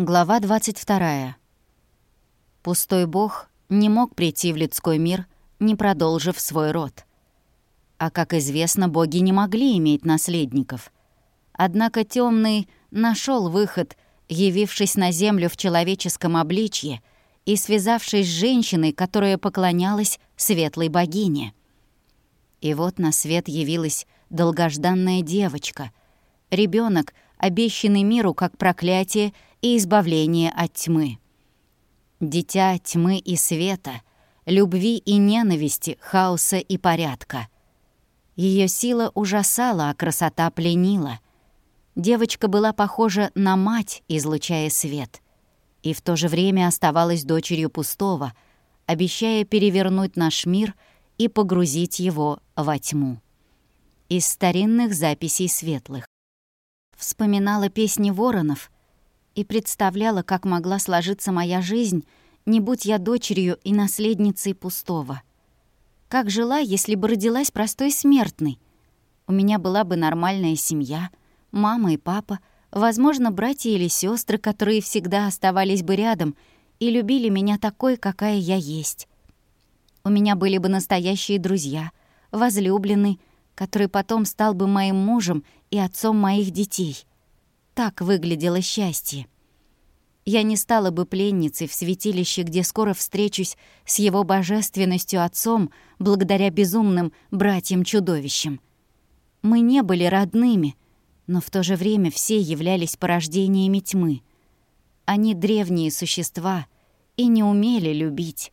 Глава 22. Пустой бог не мог прийти в людской мир, не продолжив свой род. А как известно, боги не могли иметь наследников. Однако темный нашел выход, явившись на землю в человеческом обличье и связавшись с женщиной, которая поклонялась светлой богине. И вот на свет явилась долгожданная девочка, ребенок, обещанный миру как проклятие и избавление от тьмы. Дитя тьмы и света, любви и ненависти, хаоса и порядка. Ее сила ужасала, а красота пленила. Девочка была похожа на мать, излучая свет, и в то же время оставалась дочерью пустого, обещая перевернуть наш мир и погрузить его во тьму. Из старинных записей светлых. Вспоминала песни воронов — и представляла, как могла сложиться моя жизнь, не будь я дочерью и наследницей пустого. Как жила, если бы родилась простой смертной? У меня была бы нормальная семья, мама и папа, возможно, братья или сестры, которые всегда оставались бы рядом и любили меня такой, какая я есть. У меня были бы настоящие друзья, возлюбленный, который потом стал бы моим мужем и отцом моих детей. Так выглядело счастье. Я не стала бы пленницей в святилище, где скоро встречусь с его божественностью отцом благодаря безумным братьям-чудовищам. Мы не были родными, но в то же время все являлись порождениями тьмы. Они древние существа и не умели любить.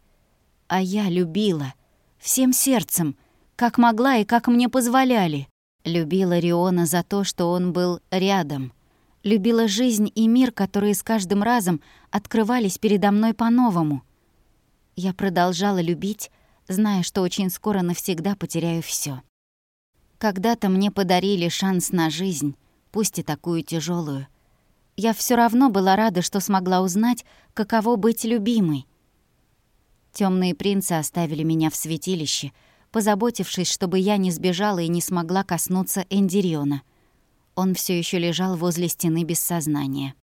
А я любила. Всем сердцем, как могла и как мне позволяли. Любила Риона за то, что он был рядом — любила жизнь и мир, которые с каждым разом открывались передо мной по-новому. Я продолжала любить, зная, что очень скоро навсегда потеряю все. Когда-то мне подарили шанс на жизнь, пусть и такую тяжелую. Я все равно была рада, что смогла узнать, каково быть любимой. Темные принцы оставили меня в святилище, позаботившись, чтобы я не сбежала и не смогла коснуться Эндириона — он все еще лежал возле стены без сознания.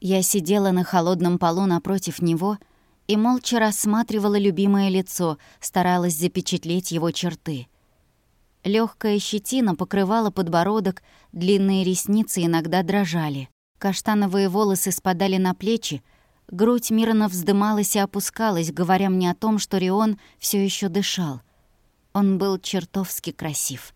Я сидела на холодном полу напротив него и молча рассматривала любимое лицо, старалась запечатлеть его черты. Легкая щетина покрывала подбородок, длинные ресницы иногда дрожали. Каштановые волосы спадали на плечи, грудь мирно вздымалась и опускалась, говоря мне о том, что Рион все еще дышал. Он был чертовски красив.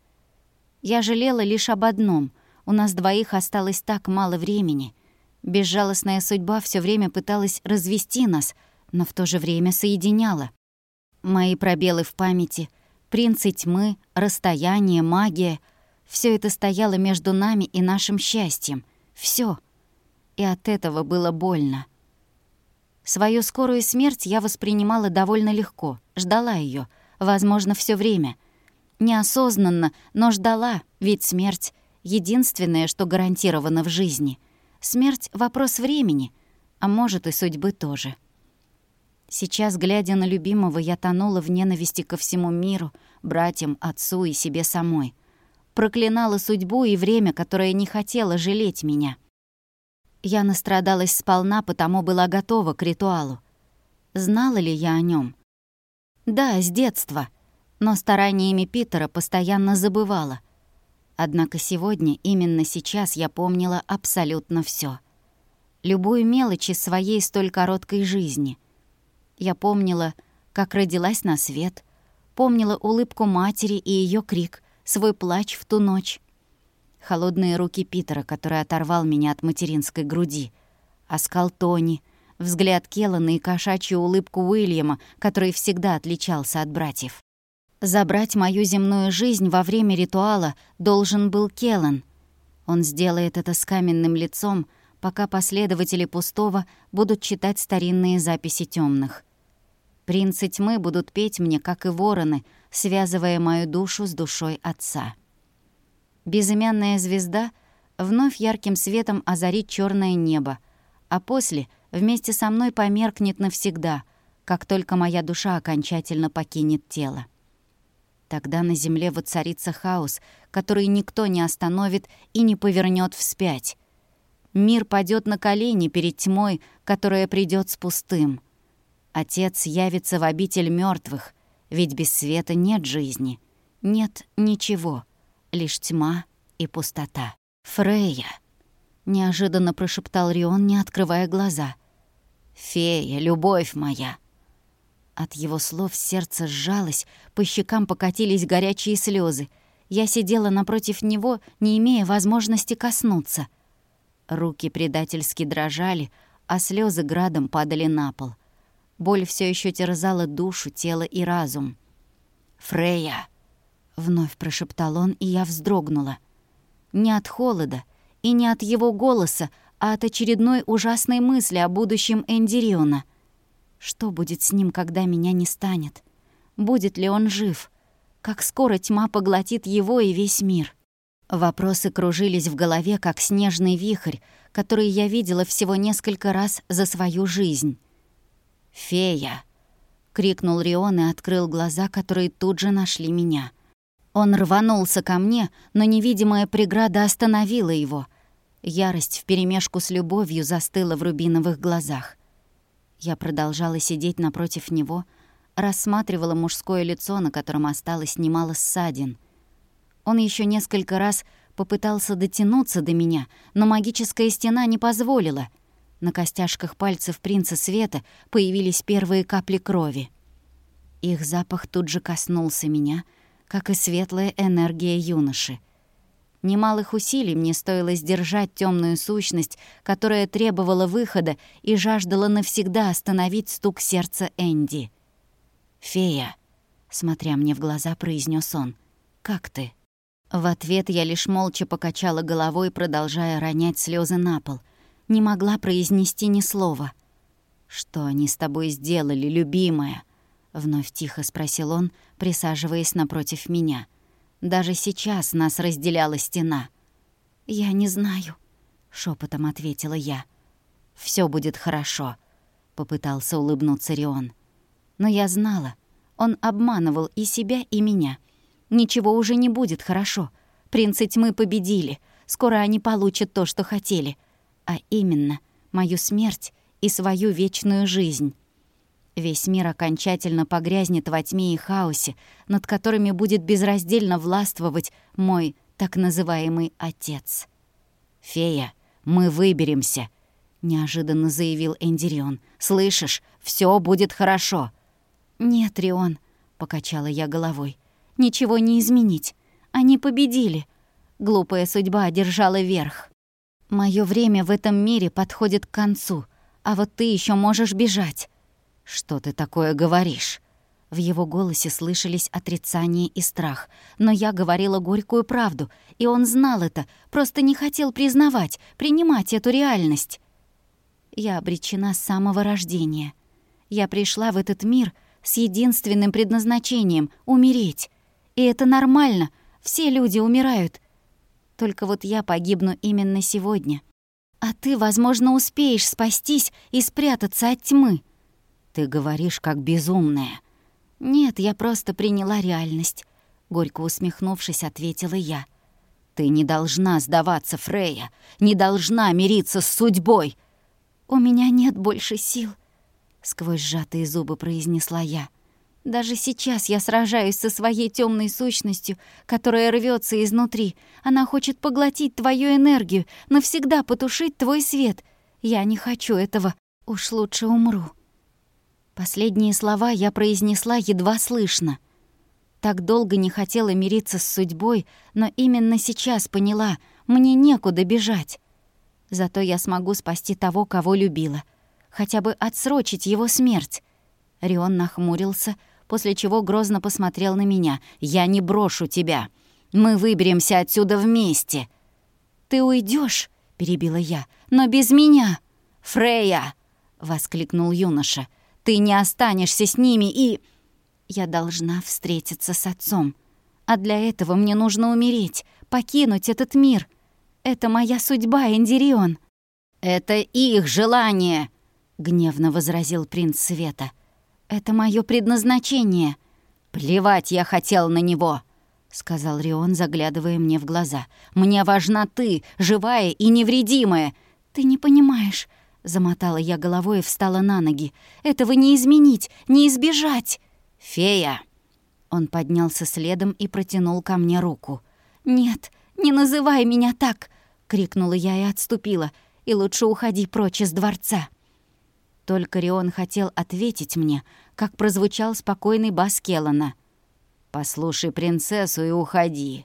Я жалела лишь об одном — у нас двоих осталось так мало времени. Безжалостная судьба все время пыталась развести нас, но в то же время соединяла. Мои пробелы в памяти, принцы тьмы, расстояние, магия — все это стояло между нами и нашим счастьем. Все. И от этого было больно. Свою скорую смерть я воспринимала довольно легко, ждала ее, возможно, все время. Неосознанно, но ждала, ведь смерть единственное, что гарантировано в жизни. Смерть — вопрос времени, а может и судьбы тоже. Сейчас, глядя на любимого, я тонула в ненависти ко всему миру, братьям, отцу и себе самой. Проклинала судьбу и время, которое не хотело жалеть меня. Я настрадалась сполна, потому была готова к ритуалу. Знала ли я о нем? Да, с детства, но стараниями Питера постоянно забывала — Однако сегодня, именно сейчас, я помнила абсолютно все. Любую мелочь из своей столь короткой жизни. Я помнила, как родилась на свет, помнила улыбку матери и ее крик, свой плач в ту ночь. Холодные руки Питера, который оторвал меня от материнской груди, оскал Тони, взгляд Келлана и кошачью улыбку Уильяма, который всегда отличался от братьев. Забрать мою земную жизнь во время ритуала должен был Келлан. Он сделает это с каменным лицом, пока последователи пустого будут читать старинные записи темных. Принцы тьмы будут петь мне, как и вороны, связывая мою душу с душой отца. Безымянная звезда вновь ярким светом озарит черное небо, а после вместе со мной померкнет навсегда, как только моя душа окончательно покинет тело. Тогда на земле воцарится хаос, который никто не остановит и не повернет вспять. Мир падет на колени перед тьмой, которая придет с пустым. Отец явится в обитель мертвых, ведь без света нет жизни. Нет ничего, лишь тьма и пустота. «Фрея!» — неожиданно прошептал Рион, не открывая глаза. «Фея, любовь моя!» От его слов сердце сжалось, по щекам покатились горячие слезы. Я сидела напротив него, не имея возможности коснуться. Руки предательски дрожали, а слезы градом падали на пол. Боль все еще терзала душу, тело и разум. «Фрея!» — вновь прошептал он, и я вздрогнула. Не от холода и не от его голоса, а от очередной ужасной мысли о будущем Эндириона. Что будет с ним, когда меня не станет? Будет ли он жив? Как скоро тьма поглотит его и весь мир? Вопросы кружились в голове, как снежный вихрь, который я видела всего несколько раз за свою жизнь. «Фея!» — крикнул Рион и открыл глаза, которые тут же нашли меня. Он рванулся ко мне, но невидимая преграда остановила его. Ярость вперемешку с любовью застыла в рубиновых глазах. Я продолжала сидеть напротив него, рассматривала мужское лицо, на котором осталось немало ссадин. Он еще несколько раз попытался дотянуться до меня, но магическая стена не позволила — на костяшках пальцев принца Света появились первые капли крови. Их запах тут же коснулся меня, как и светлая энергия юноши. Немалых усилий мне стоило сдержать темную сущность, которая требовала выхода и жаждала навсегда остановить стук сердца Энди. «Фея», — смотря мне в глаза, произнес он, — «как ты?» В ответ я лишь молча покачала головой, продолжая ронять слезы на пол — не могла произнести ни слова. «Что они с тобой сделали, любимая?» — вновь тихо спросил он, присаживаясь напротив меня. «Даже сейчас нас разделяла стена». «Я не знаю», — шепотом ответила я. Все будет хорошо», — попытался улыбнуться Рион. Но я знала, он обманывал и себя, и меня. Ничего уже не будет хорошо. Принцы тьмы победили. Скоро они получат то, что хотели — а именно мою смерть и свою вечную жизнь. Весь мир окончательно погрязнет во тьме и хаосе, над которыми будет безраздельно властвовать мой так называемый отец. «Фея, мы выберемся», — неожиданно заявил Эндирион. «Слышишь, все будет хорошо». «Нет, Рион», — покачала я головой, — «ничего не изменить. Они победили. Глупая судьба одержала верх». Мое время в этом мире подходит к концу, а вот ты еще можешь бежать. Что ты такое говоришь? В его голосе слышались отрицание и страх, но я говорила горькую правду, и он знал это, просто не хотел признавать, принимать эту реальность. Я обречена с самого рождения. Я пришла в этот мир с единственным предназначением — умереть. И это нормально, все люди умирают — только вот я погибну именно сегодня. А ты, возможно, успеешь спастись и спрятаться от тьмы. Ты говоришь, как безумная. Нет, я просто приняла реальность. Горько усмехнувшись, ответила я. Ты не должна сдаваться, Фрея. Не должна мириться с судьбой. У меня нет больше сил. Сквозь сжатые зубы произнесла я. Даже сейчас я сражаюсь со своей темной сущностью, которая рвется изнутри. Она хочет поглотить твою энергию, навсегда потушить твой свет. Я не хочу этого. Уж лучше умру. Последние слова я произнесла едва слышно. Так долго не хотела мириться с судьбой, но именно сейчас поняла, мне некуда бежать. Зато я смогу спасти того, кого любила. Хотя бы отсрочить его смерть. Рион нахмурился, после чего грозно посмотрел на меня. «Я не брошу тебя. Мы выберемся отсюда вместе». «Ты уйдешь, перебила я, — «но без меня». «Фрея!» — воскликнул юноша. «Ты не останешься с ними и...» «Я должна встретиться с отцом. А для этого мне нужно умереть, покинуть этот мир. Это моя судьба, Эндирион». «Это их желание!» — гневно возразил принц Света. «Это мое предназначение». «Плевать я хотел на него», — сказал Рион, заглядывая мне в глаза. «Мне важна ты, живая и невредимая. «Ты не понимаешь», — замотала я головой и встала на ноги. «Этого не изменить, не избежать!» «Фея!» Он поднялся следом и протянул ко мне руку. «Нет, не называй меня так!» — крикнула я и отступила. «И лучше уходи прочь из дворца!» Только Рион хотел ответить мне, как прозвучал спокойный бас Келлана. «Послушай принцессу и уходи».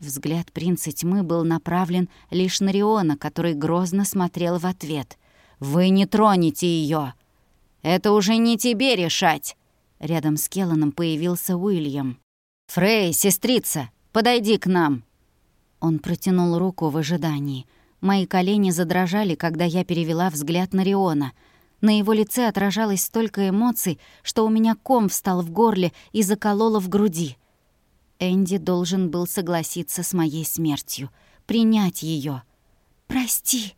Взгляд принца тьмы был направлен лишь на Риона, который грозно смотрел в ответ. «Вы не тронете ее. Это уже не тебе решать!» Рядом с Келланом появился Уильям. «Фрей, сестрица, подойди к нам!» Он протянул руку в ожидании. Мои колени задрожали, когда я перевела взгляд на Риона. На его лице отражалось столько эмоций, что у меня ком встал в горле и закололо в груди. Энди должен был согласиться с моей смертью, принять ее. «Прости», —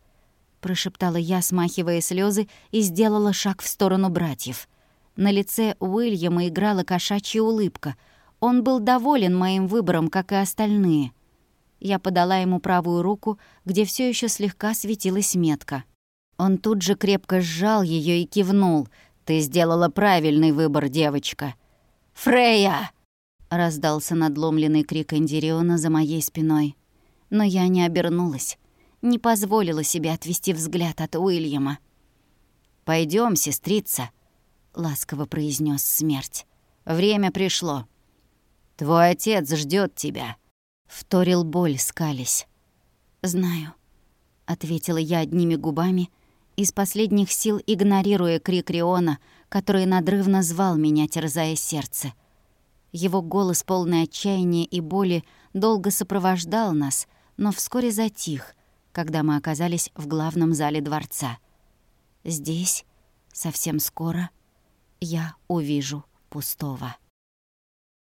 прошептала я, смахивая слезы, и сделала шаг в сторону братьев. На лице Уильяма играла кошачья улыбка. Он был доволен моим выбором, как и остальные. Я подала ему правую руку, где все еще слегка светилась метка. Он тут же крепко сжал ее и кивнул. «Ты сделала правильный выбор, девочка». «Фрея!» — раздался надломленный крик Эндириона за моей спиной. Но я не обернулась, не позволила себе отвести взгляд от Уильяма. Пойдем, сестрица», — ласково произнес смерть. «Время пришло. Твой отец ждет тебя», — вторил боль, скались. «Знаю», — ответила я одними губами, из последних сил игнорируя крик Риона, который надрывно звал меня, терзая сердце. Его голос, полный отчаяния и боли, долго сопровождал нас, но вскоре затих, когда мы оказались в главном зале дворца. Здесь, совсем скоро, — я увижу пустого.